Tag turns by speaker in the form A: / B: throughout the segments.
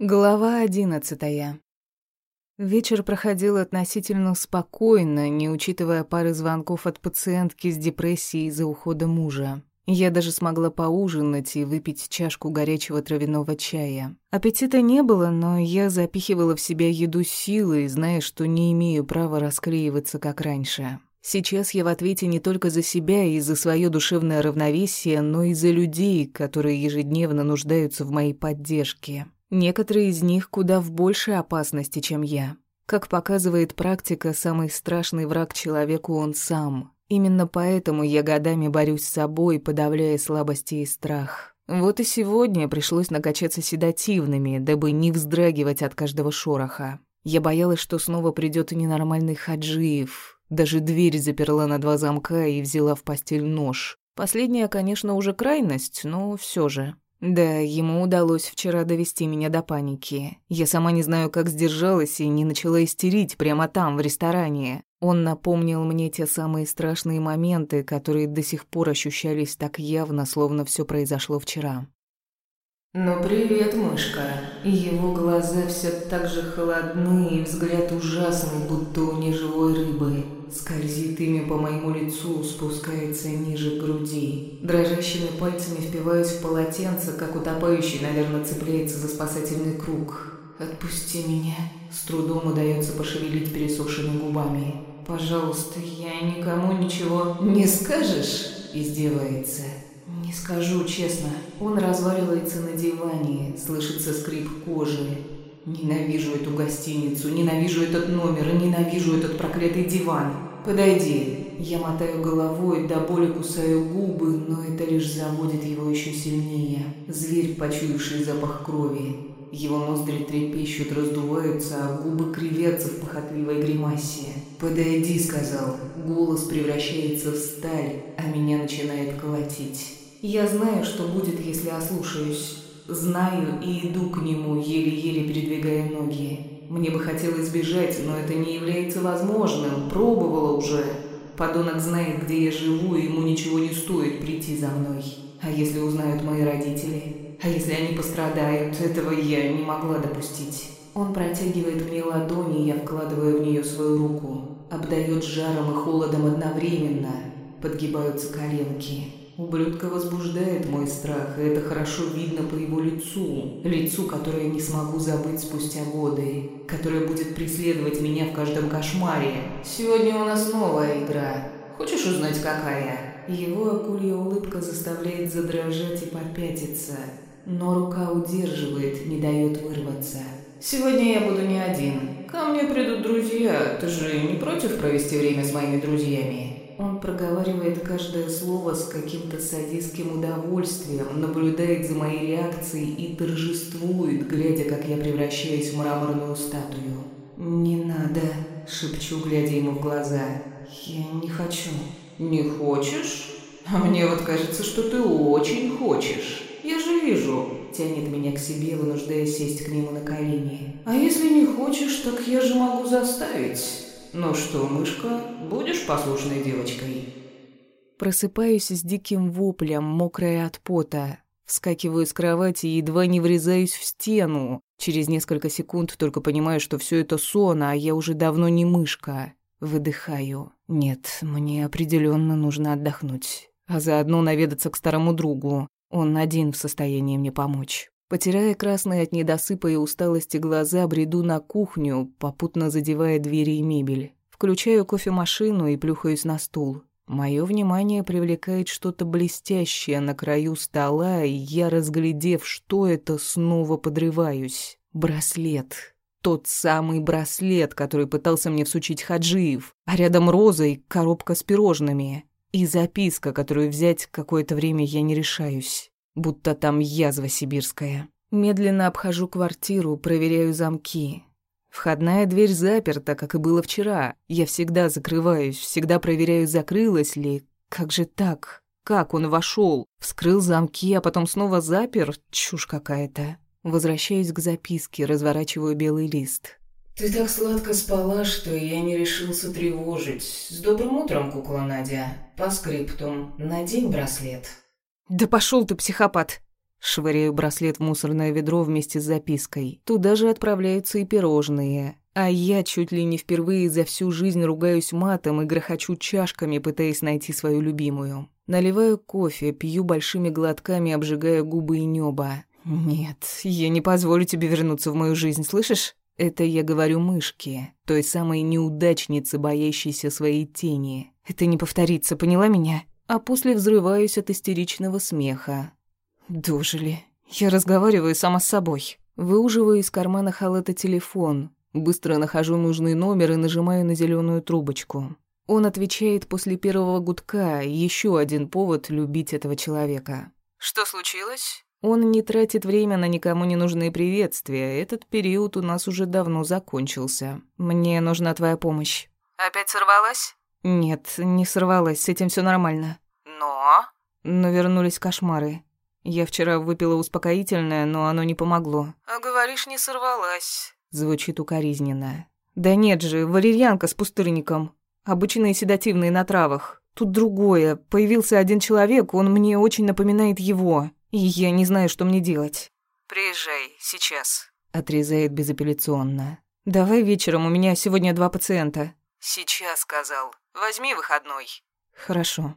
A: Глава одиннадцатая. Вечер проходил относительно спокойно, не учитывая пары звонков от пациентки с депрессией из-за ухода мужа. Я даже смогла поужинать и выпить чашку горячего травяного чая. Аппетита не было, но я запихивала в себя еду силой, зная, что не имею права расклеиваться, как раньше. Сейчас я в ответе не только за себя и за свое душевное равновесие, но и за людей, которые ежедневно нуждаются в моей поддержке. Некоторые из них куда в большей опасности, чем я. Как показывает практика, самый страшный враг человеку он сам. Именно поэтому я годами борюсь с собой, подавляя слабости и страх. Вот и сегодня пришлось накачаться седативными, дабы не вздрагивать от каждого шороха. Я боялась, что снова придет ненормальный Хаджиев. Даже дверь заперла на два замка и взяла в постель нож. Последняя, конечно, уже крайность, но все же. Да, ему удалось вчера довести меня до паники. Я сама не знаю, как сдержалась и не начала истерить прямо там, в ресторане. Он напомнил мне те самые страшные моменты, которые до сих пор ощущались так явно, словно все произошло вчера.
B: «Ну привет, мышка». Его глаза все так же холодны и взгляд ужасный, будто у неживой рыбы. Скользит ими по моему лицу, спускается ниже груди. Дрожащими пальцами впиваюсь в полотенце, как утопающий, наверное, цепляется за спасательный круг. «Отпусти меня». С трудом удается пошевелить пересохшими губами. «Пожалуйста, я никому ничего не скажешь?» Издевается. «Не скажу, честно. Он разваливается на диване, слышится скрип кожи. Ненавижу эту гостиницу, ненавижу этот номер и ненавижу этот проклятый диван. Подойди. Я мотаю головой, до боли кусаю губы, но это лишь заводит его еще сильнее. Зверь, почуявший запах крови. Его ноздри трепещут, раздуваются, а губы кривятся в похотливой гримасе. «Подойди», — сказал. Голос превращается в сталь, а меня начинает колотить. Я знаю, что будет, если ослушаюсь. Знаю и иду к нему, еле-еле передвигая ноги. Мне бы хотелось бежать, но это не является возможным. Пробовала уже. Подонок знает, где я живу, и ему ничего не стоит прийти за мной. А если узнают мои родители? А если они пострадают? Этого я не могла допустить. Он протягивает мне ладони, я вкладываю в нее свою руку. Обдает жаром и холодом одновременно. Подгибаются коленки. Ублюдка возбуждает мой страх, и это хорошо видно по его лицу. Лицу, которое не смогу забыть спустя годы. Которое будет преследовать меня в каждом кошмаре. Сегодня у нас новая игра. Хочешь узнать, какая? Его акулья улыбка заставляет задрожать и попятиться. Но рука удерживает, не дает вырваться. Сегодня я буду не один. Ко мне придут друзья. Ты же не против провести время с моими друзьями? Он проговаривает каждое слово с каким-то садистским удовольствием, наблюдает за моей реакцией и торжествует, глядя, как я превращаюсь в мраморную статую. «Не надо», — шепчу, глядя ему в глаза. «Я не хочу». «Не хочешь? А мне вот кажется, что ты очень хочешь. Я же вижу». Тянет меня к себе, вынуждая сесть к нему на колени. «А если не хочешь, так я же могу заставить». «Ну что, мышка, будешь послушной девочкой?»
A: Просыпаюсь с диким воплем, мокрая от пота. Вскакиваю с кровати и едва не врезаюсь в стену. Через несколько секунд только понимаю, что все это сон, а я уже давно не мышка. Выдыхаю. Нет, мне определенно нужно отдохнуть. А заодно наведаться к старому другу. Он один в состоянии мне помочь. Потирая красные от недосыпа и усталости глаза, бреду на кухню, попутно задевая двери и мебель. Включаю кофемашину и плюхаюсь на стул. Мое внимание привлекает что-то блестящее на краю стола, и я, разглядев, что это, снова подрываюсь. Браслет. Тот самый браслет, который пытался мне всучить Хаджиев, а рядом роза и коробка с пирожными. И записка, которую взять какое-то время я не решаюсь будто там язва сибирская. Медленно обхожу квартиру, проверяю замки. Входная дверь заперта, как и было вчера. Я всегда закрываюсь, всегда проверяю, закрылась ли. Как же так? Как он вошел? Вскрыл замки, а потом снова запер? Чушь какая-то. Возвращаюсь к записке, разворачиваю белый лист.
B: «Ты так сладко спала, что я не решился тревожить. С добрым утром, кукла Надя. По скриптум. Надень браслет».
A: «Да пошел ты, психопат!» Швыряю браслет в мусорное ведро вместе с запиской. Туда же отправляются и пирожные. А я чуть ли не впервые за всю жизнь ругаюсь матом и грохочу чашками, пытаясь найти свою любимую. Наливаю кофе, пью большими глотками, обжигая губы и небо. «Нет, я не позволю тебе вернуться в мою жизнь, слышишь?» Это я говорю мышке, той самой неудачнице, боящейся своей тени. Это не повторится, поняла меня? А после взрываюсь от истеричного смеха. Дожили. Я разговариваю сама с собой. Выуживаю из кармана халата телефон. Быстро нахожу нужный номер и нажимаю на зеленую трубочку. Он отвечает после первого гудка, еще один повод любить этого человека.
B: «Что случилось?»
A: Он не тратит время на никому не нужные приветствия. Этот период у нас уже давно закончился. Мне нужна твоя помощь.
B: Опять сорвалась?
A: Нет, не сорвалась, с этим все нормально.
B: Но?
A: Но вернулись кошмары. Я вчера выпила успокоительное, но оно не помогло.
B: А говоришь, не сорвалась.
A: Звучит укоризненно. Да нет же, валерьянка с пустырником. Обычные седативные на травах. Тут другое. Появился один человек, он мне очень напоминает его. И я не знаю, что мне делать.
B: Приезжай, сейчас.
A: Отрезает безапелляционно. Давай вечером, у меня сегодня два пациента.
B: Сейчас, сказал. Возьми выходной.
A: Хорошо.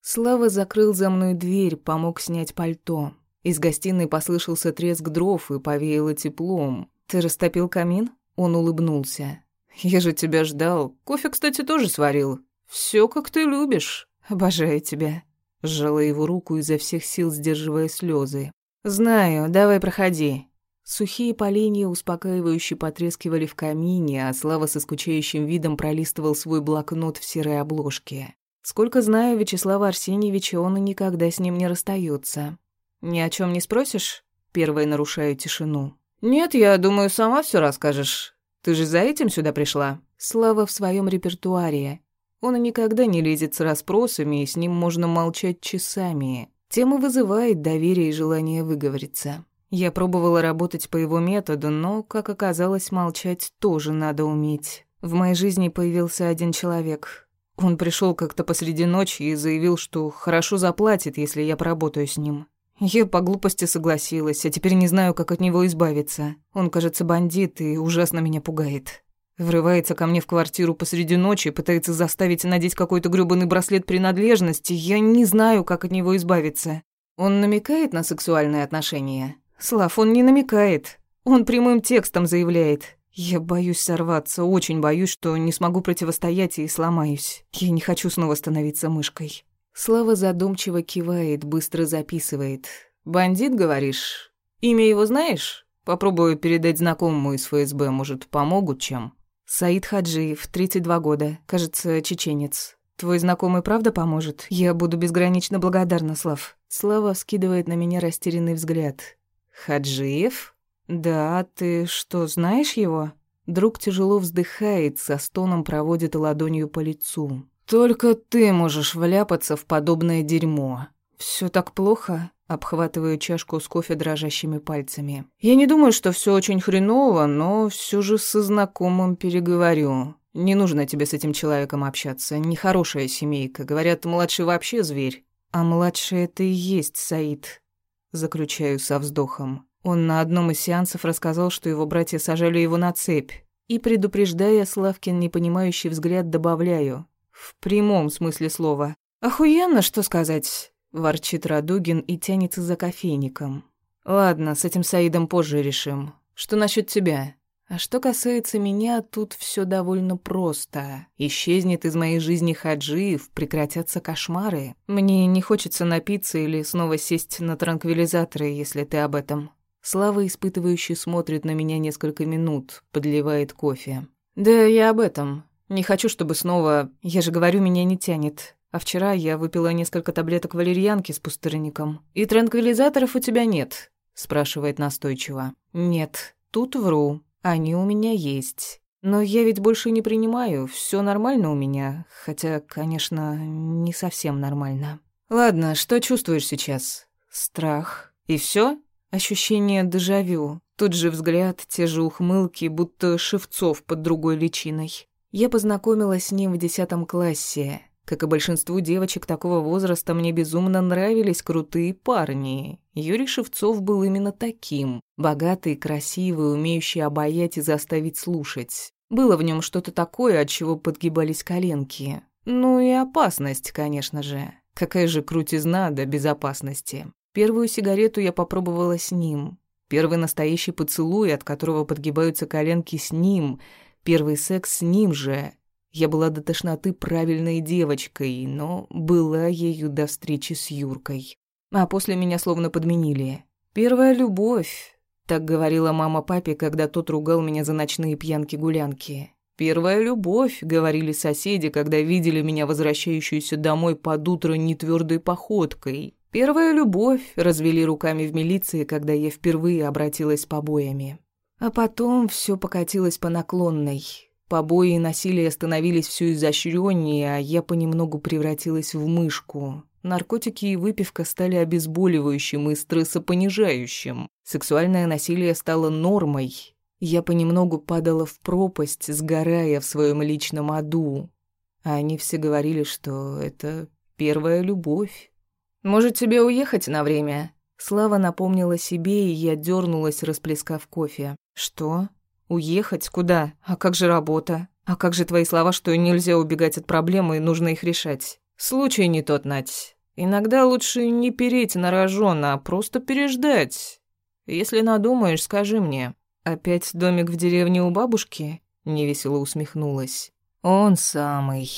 A: Слава закрыл за мной дверь, помог снять пальто. Из гостиной послышался треск дров и повеяло теплом. «Ты растопил камин?» Он улыбнулся. «Я же тебя ждал. Кофе, кстати, тоже сварил. Все, как ты любишь. Обожаю тебя». Сжала его руку изо всех сил, сдерживая слезы. «Знаю, давай проходи». Сухие поленья успокаивающе потрескивали в камине, а Слава со скучающим видом пролистывал свой блокнот в серой обложке. Сколько знаю Вячеслава Арсеньевича, он и никогда с ним не расстается. «Ни о чем не спросишь?» Первая нарушаю тишину. «Нет, я думаю, сама все расскажешь. Ты же за этим сюда пришла?» Слава в своем репертуаре. Он никогда не лезет с расспросами, и с ним можно молчать часами. Тема вызывает доверие и желание выговориться. Я пробовала работать по его методу, но, как оказалось, молчать тоже надо уметь. В моей жизни появился один человек. Он пришел как-то посреди ночи и заявил, что хорошо заплатит, если я поработаю с ним. Я по глупости согласилась, а теперь не знаю, как от него избавиться. Он, кажется, бандит и ужасно меня пугает. Врывается ко мне в квартиру посреди ночи, пытается заставить надеть какой-то грёбаный браслет принадлежности. Я не знаю, как от него избавиться. Он намекает на сексуальные отношения? Слав, он не намекает. Он прямым текстом заявляет. Я боюсь сорваться, очень боюсь, что не смогу противостоять и сломаюсь. Я не хочу снова становиться мышкой. Слава задумчиво кивает, быстро записывает. «Бандит, говоришь? Имя его знаешь? Попробую передать знакомому из ФСБ, может, помогут чем?» Саид Хаджиев, 32 года, кажется, чеченец. Твой знакомый правда поможет? Я буду безгранично благодарна, Слав. Слава скидывает на меня растерянный взгляд. Хаджиев? Да, ты что, знаешь его? Друг тяжело вздыхает, со стоном проводит ладонью по лицу. Только ты можешь вляпаться в подобное дерьмо. Все так плохо? Обхватываю чашку с кофе дрожащими пальцами. Я не думаю, что все очень хреново, но все же со знакомым переговорю. Не нужно тебе с этим человеком общаться. Нехорошая семейка. Говорят, младший вообще зверь. А младший это и есть Саид. Заключаю со вздохом. Он на одном из сеансов рассказал, что его братья сажали его на цепь. И, предупреждая Славкин непонимающий взгляд, добавляю. В прямом смысле слова. Охуенно, что сказать. Ворчит Радугин и тянется за кофейником. Ладно, с этим Саидом позже решим. Что насчет тебя? А что касается меня, тут все довольно просто. Исчезнет из моей жизни Хаджиев, прекратятся кошмары. Мне не хочется напиться или снова сесть на транквилизаторы, если ты об этом. Слава испытывающий смотрит на меня несколько минут, подливает кофе. Да, я об этом. Не хочу, чтобы снова... Я же говорю, меня не тянет. А вчера я выпила несколько таблеток валерьянки с пустырником. «И транквилизаторов у тебя нет?» – спрашивает настойчиво. «Нет, тут вру. Они у меня есть. Но я ведь больше не принимаю. Все нормально у меня. Хотя, конечно, не совсем нормально. Ладно, что чувствуешь сейчас? Страх. И все? Ощущение дежавю. Тот же взгляд, те же ухмылки, будто Шевцов под другой личиной. Я познакомилась с ним в десятом классе. Как и большинству девочек такого возраста, мне безумно нравились крутые парни. Юрий Шевцов был именно таким. Богатый, красивый, умеющий обаять и заставить слушать. Было в нем что-то такое, от чего подгибались коленки. Ну и опасность, конечно же. Какая же крутизна до безопасности. Первую сигарету я попробовала с ним. Первый настоящий поцелуй, от которого подгибаются коленки с ним. Первый секс с ним же. Я была до тошноты правильной девочкой, но была ею до встречи с Юркой. А после меня словно подменили. Первая любовь. Так говорила мама папе, когда тот ругал меня за ночные пьянки-гулянки. «Первая любовь», — говорили соседи, когда видели меня возвращающуюся домой под утро нетвёрдой походкой. «Первая любовь», — развели руками в милиции, когда я впервые обратилась побоями. А потом все покатилось по наклонной. Побои и насилие становились все изощреннее, а я понемногу превратилась в мышку. Наркотики и выпивка стали обезболивающим и стрессопонижающим. Сексуальное насилие стало нормой, я понемногу падала в пропасть, сгорая в своем личном аду. А они все говорили, что это первая любовь. «Может, тебе уехать на время?» Слава напомнила себе, и я дернулась, расплескав кофе. «Что? Уехать? Куда? А как же работа? А как же твои слова, что нельзя убегать от проблемы и нужно их решать? Случай не тот, Нать. Иногда лучше не переть на рожон, а просто переждать. Если надумаешь, скажи мне. «Опять домик в деревне у бабушки?» — невесело усмехнулась. «Он самый».